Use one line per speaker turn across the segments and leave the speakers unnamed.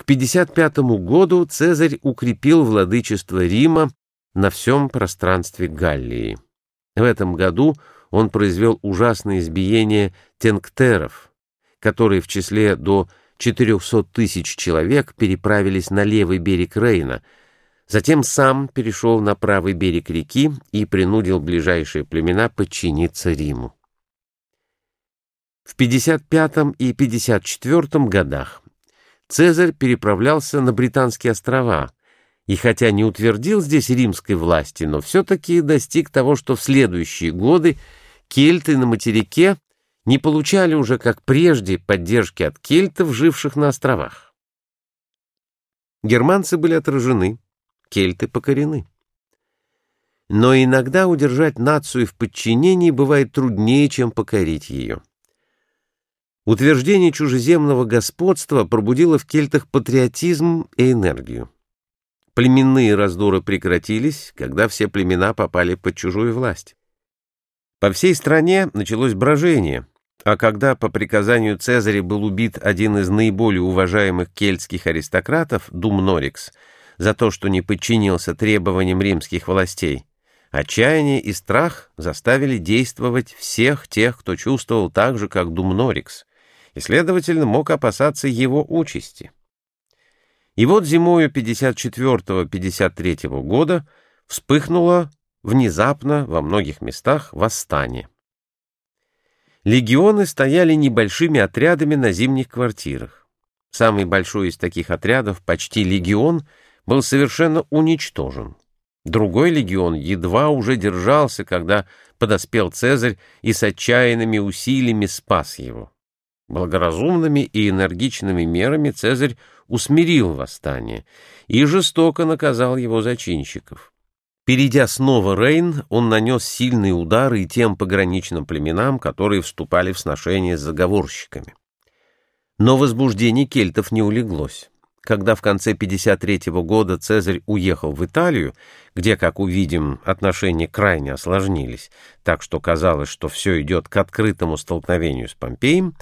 К 55 году Цезарь укрепил владычество Рима на всем пространстве Галлии. В этом году он произвел ужасное избиение тенктеров, которые в числе до 400 тысяч человек переправились на левый берег Рейна, затем сам перешел на правый берег реки и принудил ближайшие племена подчиниться Риму. В 55 и 54 годах Цезарь переправлялся на Британские острова, и хотя не утвердил здесь римской власти, но все-таки достиг того, что в следующие годы кельты на материке не получали уже, как прежде, поддержки от кельтов, живших на островах. Германцы были отражены, кельты покорены. Но иногда удержать нацию в подчинении бывает труднее, чем покорить ее. Утверждение чужеземного господства пробудило в кельтах патриотизм и энергию. Племенные раздоры прекратились, когда все племена попали под чужую власть. По всей стране началось брожение, а когда по приказанию Цезаря был убит один из наиболее уважаемых кельтских аристократов, Думнорикс, за то, что не подчинился требованиям римских властей, отчаяние и страх заставили действовать всех тех, кто чувствовал так же, как Думнорикс, и, следовательно, мог опасаться его участи. И вот зимою 54-53 года вспыхнуло внезапно во многих местах восстание. Легионы стояли небольшими отрядами на зимних квартирах. Самый большой из таких отрядов, почти легион, был совершенно уничтожен. Другой легион едва уже держался, когда подоспел Цезарь и с отчаянными усилиями спас его. Благоразумными и энергичными мерами Цезарь усмирил восстание и жестоко наказал его зачинщиков. Перейдя снова Рейн, он нанес сильные удары и тем пограничным племенам, которые вступали в сношение с заговорщиками. Но возбуждение кельтов не улеглось. Когда в конце 53 -го года Цезарь уехал в Италию, где, как увидим, отношения крайне осложнились, так что казалось, что все идет к открытому столкновению с Помпеем,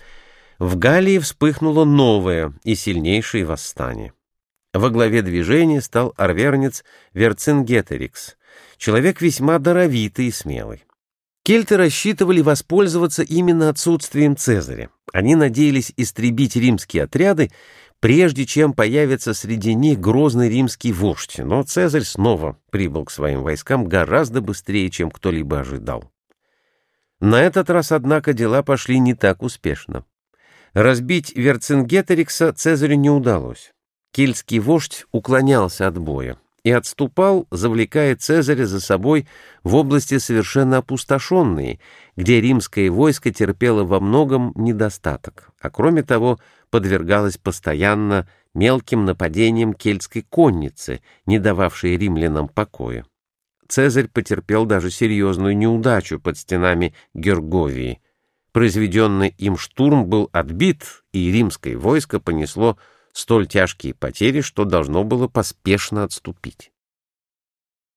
в Галлии вспыхнуло новое и сильнейшее восстание. Во главе движения стал арвернец Верцингеторикс, человек весьма даровитый и смелый. Кельты рассчитывали воспользоваться именно отсутствием Цезаря. Они надеялись истребить римские отряды, прежде чем появится среди них грозный римский вождь, но Цезарь снова прибыл к своим войскам гораздо быстрее, чем кто-либо ожидал. На этот раз, однако, дела пошли не так успешно. Разбить Верцингеторикса Цезарю не удалось. Кельтский вождь уклонялся от боя и отступал, завлекая Цезаря за собой в области совершенно опустошенные, где римское войско терпело во многом недостаток, а кроме того подвергалось постоянно мелким нападениям кельтской конницы, не дававшей римлянам покоя. Цезарь потерпел даже серьезную неудачу под стенами Герговии — произведенный им штурм был отбит, и римское войско понесло столь тяжкие потери, что должно было поспешно отступить.